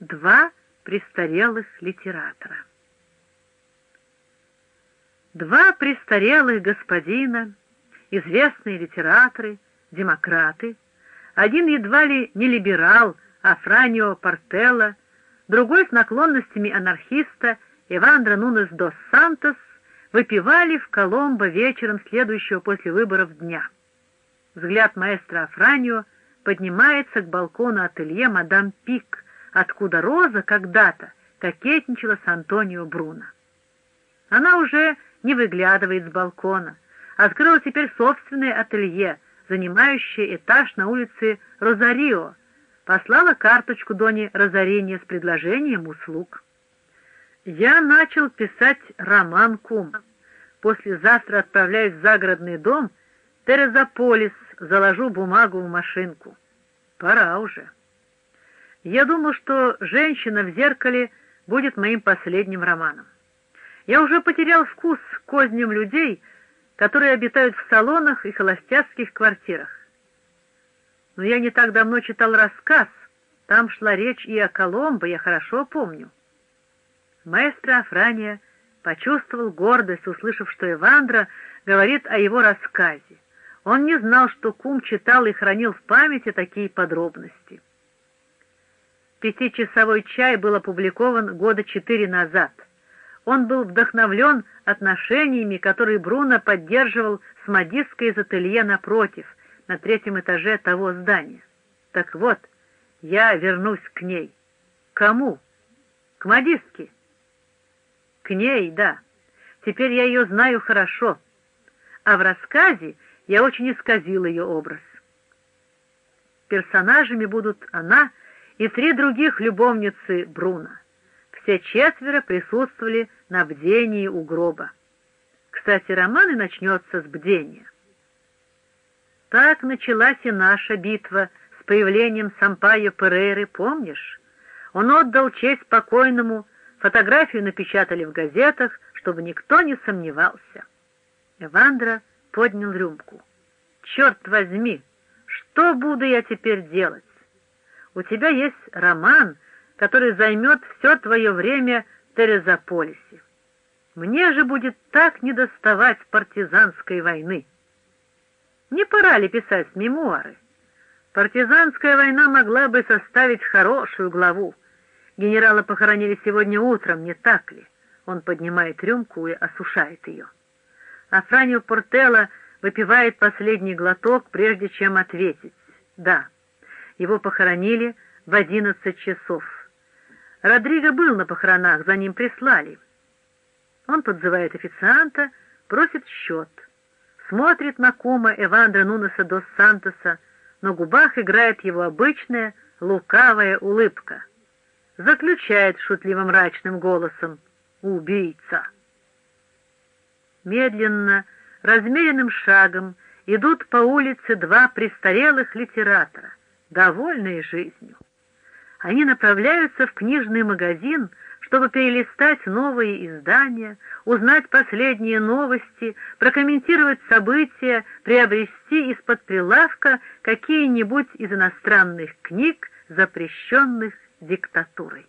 Два престарелых литератора. Два престарелых господина, известные литераторы, демократы, один едва ли не либерал Афранио Портелло, другой с наклонностями анархиста Ивандро Нунес дос Сантос, выпивали в Коломбо вечером следующего после выборов дня. Взгляд маэстро Афранио поднимается к балкону ателье мадам Пик, откуда Роза когда-то кокетничала с Антонио Бруно. Она уже не выглядывает с балкона, открыла теперь собственное ателье, занимающее этаж на улице Розарио, послала карточку Доне Розаринье с предложением услуг. Я начал писать роман «Кум». Послезавтра отправляюсь в загородный дом Терезополис, заложу бумагу в машинку. Пора уже. Я думал, что «Женщина в зеркале» будет моим последним романом. Я уже потерял вкус к козням людей, которые обитают в салонах и холостяцких квартирах. Но я не так давно читал рассказ, там шла речь и о Коломбо, я хорошо помню. Маэстро Афрания почувствовал гордость, услышав, что Эвандра говорит о его рассказе. Он не знал, что кум читал и хранил в памяти такие подробности. Пятичасовой чай был опубликован года четыре назад. Он был вдохновлен отношениями, которые Бруно поддерживал с модисткой из ателье напротив, на третьем этаже того здания. Так вот, я вернусь к ней. Кому? К модистке. К ней, да. Теперь я ее знаю хорошо. А в рассказе я очень исказил ее образ. Персонажами будут она и три других любовницы Бруно. Все четверо присутствовали на бдении у гроба. Кстати, роман и начнется с бдения. Так началась и наша битва с появлением Сампайо Перейры, помнишь? Он отдал честь покойному, фотографию напечатали в газетах, чтобы никто не сомневался. Эвандра поднял рюмку. «Черт возьми! Что буду я теперь делать? У тебя есть роман, который займет все твое время в Терезополисе. Мне же будет так недоставать партизанской войны. Не пора ли писать мемуары? Партизанская война могла бы составить хорошую главу. Генерала похоронили сегодня утром, не так ли? Он поднимает рюмку и осушает ее. А Франио Портелло выпивает последний глоток, прежде чем ответить. Да, его похоронили в одиннадцать часов. Родриго был на похоронах, за ним прислали. Он подзывает официанта, просит счет. Смотрит на кума Эвандра Нунеса дос Сантоса, на губах играет его обычная лукавая улыбка. Заключает шутливо мрачным голосом «Убийца». Медленно, размеренным шагом идут по улице два престарелых литератора, довольные жизнью. Они направляются в книжный магазин, чтобы перелистать новые издания, узнать последние новости, прокомментировать события, приобрести из-под прилавка какие-нибудь из иностранных книг, запрещенных диктатурой.